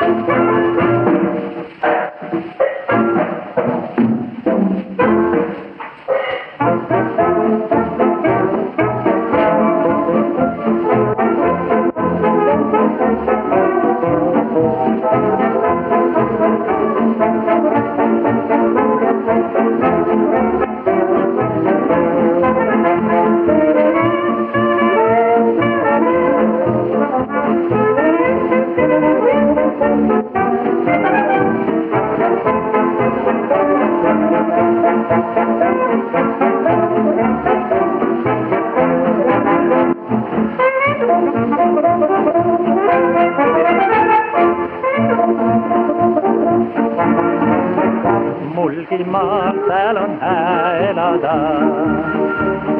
Música Pariisis maal, seal on hää elada.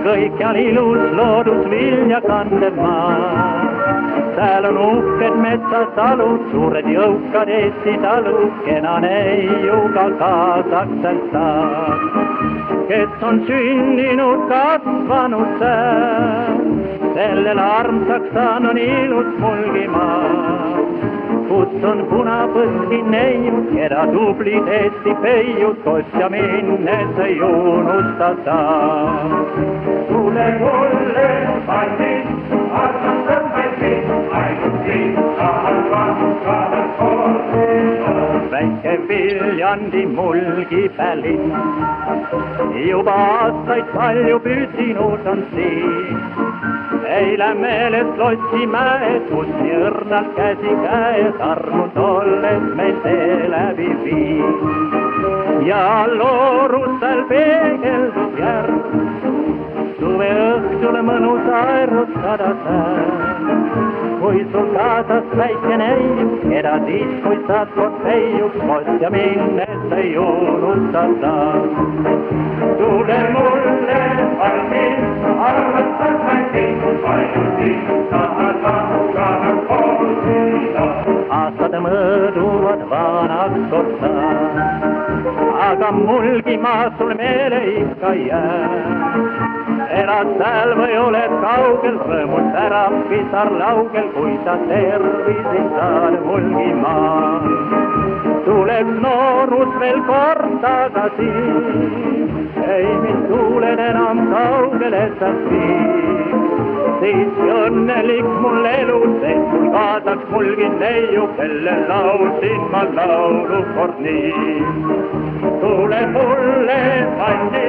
kõik on ilus loodus, vilja kandev maa. seal on uhked metsatalud, suured jõukad Eesti talud, kena neiuga kaasakselt saab. kes on sündinud, kasvanud seal, sellel armsaks saan on ilus Mulgimaa kus on punapõski neiud, keda tublid Eesti peiud kostja minnes ei unusta saa. tule mulle, bandid, armastan vaid mind, ainult sind tahan vaadata koos. väike Viljandi mulgipälin, juba aastaid palju püsinud on siin eile meelest Lossimäes, kus nii õrnalt käsikäes armunud olles meil tee läbi viis. ja loorustel peegeldub järg, suve õhtul mõnus aerutada sääl. kui sul kaasas väike neiu, keda siis, kui saad kord peiuks, kostja minnes ei unusta sa. tule mulle, vanaks otsa, aga mulgi maa sul meele ikka jää. elad seal või oled kaugel, rõõmus särab pisar laugel, kui sa tervisi saad mulgi maal. tuleks noorus veel kord tagasi, ei mind tuulen enam kaugele sa viid siis õnnelik mul elu, sest mul kaasaks mulgi neiu, kelle laulsin ma laulu kord nii. tule mulle, Andi,